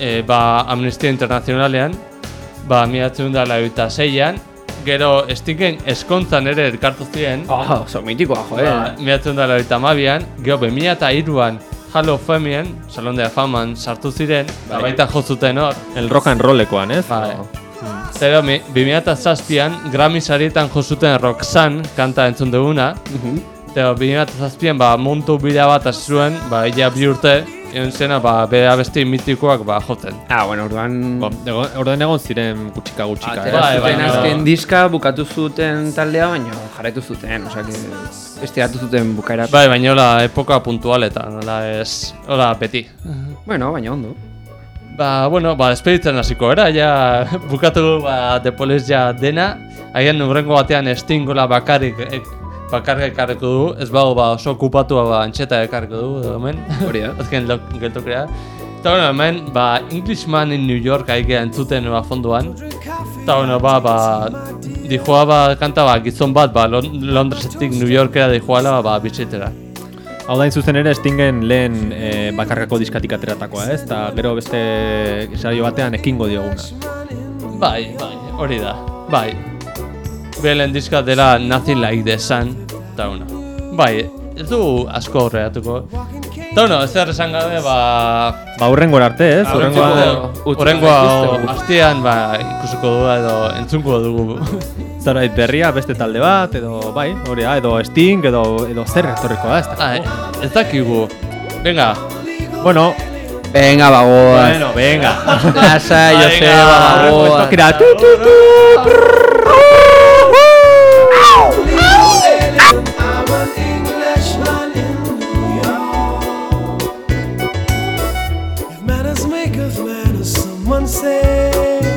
e, ba, Amnistia Internazionalean, ba, miatzen da lauita zeian, gero Stingen eskontzan ere elkartu ziren, Oh, oso mitikoa, jo, ba, eh. miatzen da lauita mabian, gero, bemila eta iruan, Halo Femien, Salon de Faman sartu ziren, ba, baita jozuten hor, El rock and rollekoan, ez? Bai. O- Zero, mi- 2007an Grammy sarietan jozuten Roxanne kanta entzun duguna, Mhm. Eta 2007an ba, montu bidea bat hasi zuen, ba, ia bi urte, egon zena, ba, bere abesti mitikoak ba, joten. Ah, bueno, orduan... Bo, ego- Orduan egon ziren gutxika gutxika, Atera eh? Bai, zuten baina- azken diska bukatu zuten taldea, baina jarraitu zuten, osea, que estiratu zuten bukaera. Bai, baina hola, epoka puntualetan, hola, ez, hola, beti. Bueno, baina ondo. Ba, bueno, ba, espeditzen hasiko era, ja, *laughs* bukatu, ba, Police ja dena, haien urrengo batean estingola bakarrik, e, bakarrik ekarriko du, ez bago, ba, oso okupatua, ba, antxeta ekarriko du, edo hemen. Hori da. *laughs* Azken lo- geltokrea. Eta, bueno, hemen, ba, Englishman in New York aigea entzuten, ba, fonduan. Eta, bueno, ba, ba, dijoa, ba, kanta, ba, gizon bat, ba, Lon Londresetik New Yorkera dijoala, ba, bitzitera. Hau da zuzen ere Stingen lehen e, bakarkako diskatik ateratakoa, ez? Eta gero beste saio batean ekingo dioguna. Bai, bai, hori da, bai. Belen diska dela Nothing Like the Sun, eta bueno. Bai, ez du asko horreatuko. Eta bueno, zer esan gabe, ba... Ba, hurrengo arte, ez? Hurrengoa, Hurrengoa utzi hurrengoa gaituzte. astean, ba, ikusiko dugu edo entzunko dugu. zerbait berria, beste talde bat, edo bai, hori da, edo Sting, edo, edo zer etorriko da, ez da. Ez dakigu. Venga, Bueno, Venga, bagoaz. bueno, venga. Lasa, Venga, Joseba, bagoaz. Tokira, tu, tu, tu. I'm peacemaker man, as someone said.